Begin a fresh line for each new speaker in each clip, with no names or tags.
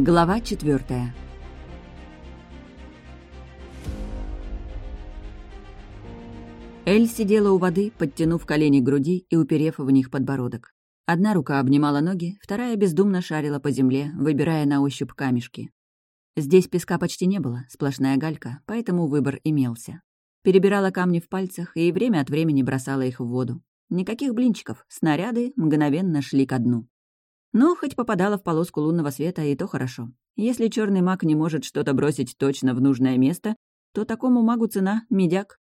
Глава четвертая. Эль сидела у воды, подтянув колени к груди и уперев в них подбородок. Одна рука обнимала ноги, вторая бездумно шарила по земле, выбирая на ощупь камешки. Здесь песка почти не было, сплошная галька, поэтому выбор имелся. Перебирала камни в пальцах и время от времени бросала их в воду. Никаких блинчиков, снаряды мгновенно шли ко дну. Но хоть попадала в полоску лунного света, и то хорошо. Если черный маг не может что-то бросить точно в нужное место, то такому магу цена — медяк.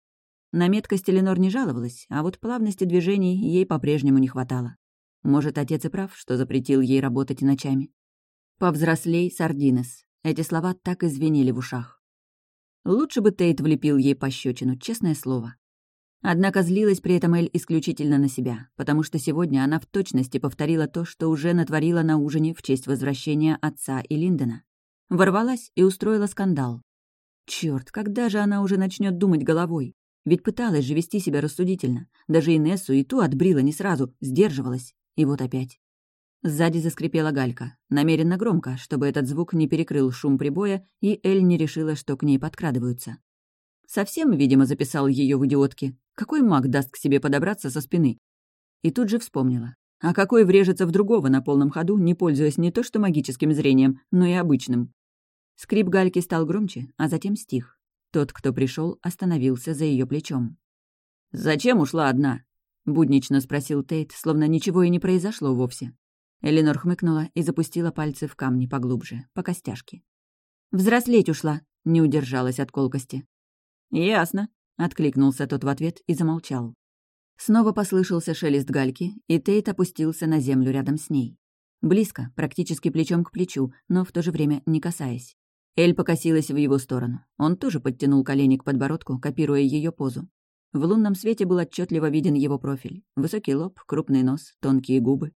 На меткость Эленор не жаловалась, а вот плавности движений ей по-прежнему не хватало. Может, отец и прав, что запретил ей работать ночами. «Повзрослей, Сардинес». Эти слова так и звенели в ушах. Лучше бы Тейт влепил ей пощечину, честное слово. Однако злилась при этом Эль исключительно на себя, потому что сегодня она в точности повторила то, что уже натворила на ужине в честь возвращения отца и Линдона. Ворвалась и устроила скандал. Черт, когда же она уже начнет думать головой? Ведь пыталась же вести себя рассудительно. Даже Инессу и ту отбрила не сразу, сдерживалась. И вот опять. Сзади заскрипела галька, намеренно громко, чтобы этот звук не перекрыл шум прибоя, и Эль не решила, что к ней подкрадываются. Совсем, видимо, записал ее в идиотки. Какой маг даст к себе подобраться со спины? И тут же вспомнила. А какой врежется в другого на полном ходу, не пользуясь не то что магическим зрением, но и обычным? Скрип гальки стал громче, а затем стих. Тот, кто пришел, остановился за ее плечом. «Зачем ушла одна?» — буднично спросил Тейт, словно ничего и не произошло вовсе. Эленор хмыкнула и запустила пальцы в камни поглубже, по костяшке. «Взрослеть ушла», — не удержалась от колкости. «Ясно», — откликнулся тот в ответ и замолчал. Снова послышался шелест гальки, и Тейт опустился на землю рядом с ней. Близко, практически плечом к плечу, но в то же время не касаясь. Эль покосилась в его сторону. Он тоже подтянул колени к подбородку, копируя ее позу. В лунном свете был отчетливо виден его профиль. Высокий лоб, крупный нос, тонкие губы.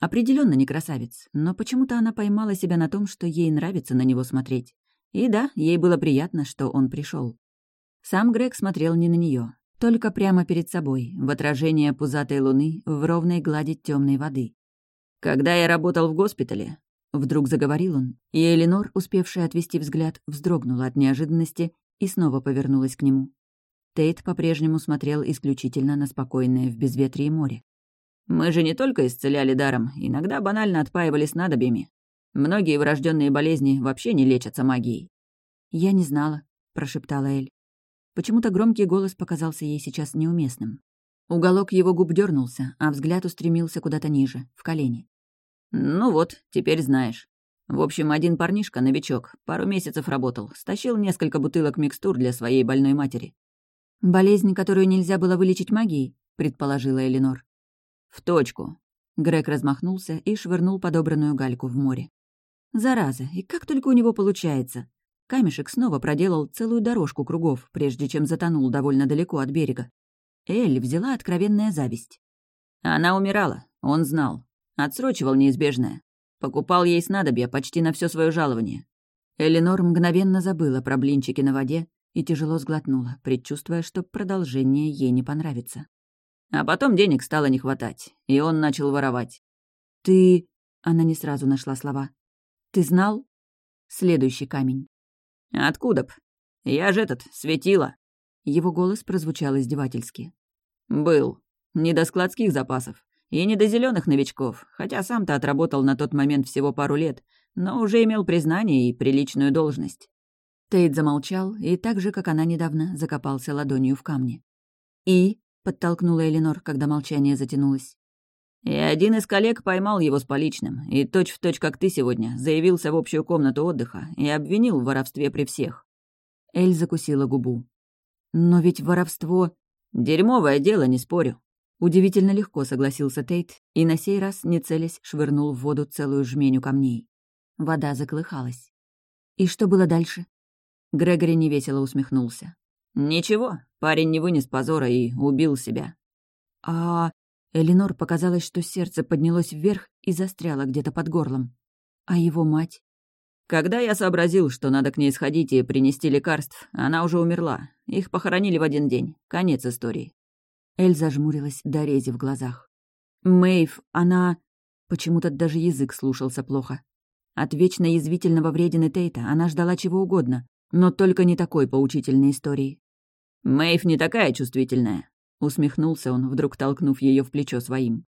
Определенно не красавец, но почему-то она поймала себя на том, что ей нравится на него смотреть. И да, ей было приятно, что он пришел. Сам Грег смотрел не на нее, только прямо перед собой, в отражение пузатой луны в ровной глади темной воды. «Когда я работал в госпитале», — вдруг заговорил он, и Эленор, успевшая отвести взгляд, вздрогнула от неожиданности и снова повернулась к нему. Тейт по-прежнему смотрел исключительно на спокойное в безветрии море. «Мы же не только исцеляли даром, иногда банально отпаивали снадобьями. Многие врожденные болезни вообще не лечатся магией». «Я не знала», — прошептала Эль. Почему-то громкий голос показался ей сейчас неуместным. Уголок его губ дернулся, а взгляд устремился куда-то ниже, в колени. «Ну вот, теперь знаешь. В общем, один парнишка, новичок, пару месяцев работал, стащил несколько бутылок микстур для своей больной матери». «Болезнь, которую нельзя было вылечить магией?» — предположила Эленор. «В точку». Грег размахнулся и швырнул подобранную гальку в море. «Зараза, и как только у него получается!» Камешек снова проделал целую дорожку кругов, прежде чем затонул довольно далеко от берега. Эль взяла откровенная зависть. Она умирала, он знал. Отсрочивал неизбежное. Покупал ей снадобья почти на все свое жалование. Эленор мгновенно забыла про блинчики на воде и тяжело сглотнула, предчувствуя, что продолжение ей не понравится. А потом денег стало не хватать, и он начал воровать. «Ты...» — она не сразу нашла слова. «Ты знал?» Следующий камень. «Откуда б? Я же этот, светила!» Его голос прозвучал издевательски. «Был. Не до складских запасов. И не до зеленых новичков, хотя сам-то отработал на тот момент всего пару лет, но уже имел признание и приличную должность». Тейт замолчал и так же, как она недавно, закопался ладонью в камне. «И?» — подтолкнула Эленор, когда молчание затянулось. И один из коллег поймал его с поличным, и точь-в-точь, точь, как ты сегодня, заявился в общую комнату отдыха и обвинил в воровстве при всех. Эль закусила губу. «Но ведь воровство...» «Дерьмовое дело, не спорю». Удивительно легко согласился Тейт и на сей раз, не целясь, швырнул в воду целую жменю камней. Вода заколыхалась. «И что было дальше?» Грегори невесело усмехнулся. «Ничего, парень не вынес позора и убил себя». «А Эленор показалось, что сердце поднялось вверх и застряло где-то под горлом. А его мать? Когда я сообразил, что надо к ней сходить и принести лекарств, она уже умерла. Их похоронили в один день. Конец истории. Эль зажмурилась до рези в глазах. Мэйв, она... Почему-то даже язык слушался плохо. От вечно язвительного вредины Тейта она ждала чего угодно, но только не такой поучительной истории. «Мэйв не такая чувствительная», — усмехнулся он, вдруг толкнув ее в плечо своим.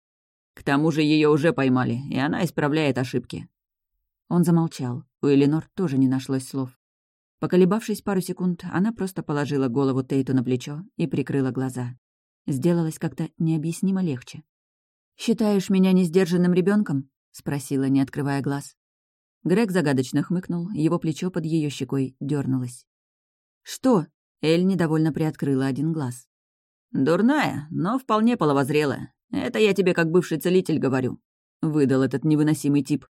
«К тому же ее уже поймали, и она исправляет ошибки». Он замолчал. У Эленор тоже не нашлось слов. Поколебавшись пару секунд, она просто положила голову Тейту на плечо и прикрыла глаза. Сделалось как-то необъяснимо легче. «Считаешь меня несдержанным ребенком? спросила, не открывая глаз. Грег загадочно хмыкнул, его плечо под ее щекой дернулось. «Что?» — Эль недовольно приоткрыла один глаз. «Дурная, но вполне половозрелая. Это я тебе как бывший целитель говорю», — выдал этот невыносимый тип.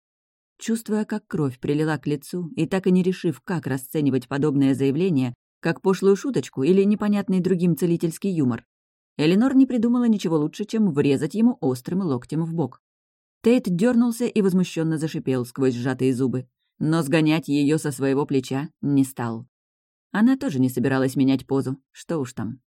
Чувствуя, как кровь прилила к лицу, и так и не решив, как расценивать подобное заявление, как пошлую шуточку или непонятный другим целительский юмор, Эленор не придумала ничего лучше, чем врезать ему острым локтем в бок. Тейт дернулся и возмущенно зашипел сквозь сжатые зубы, но сгонять ее со своего плеча не стал. Она тоже не собиралась менять позу, что уж там.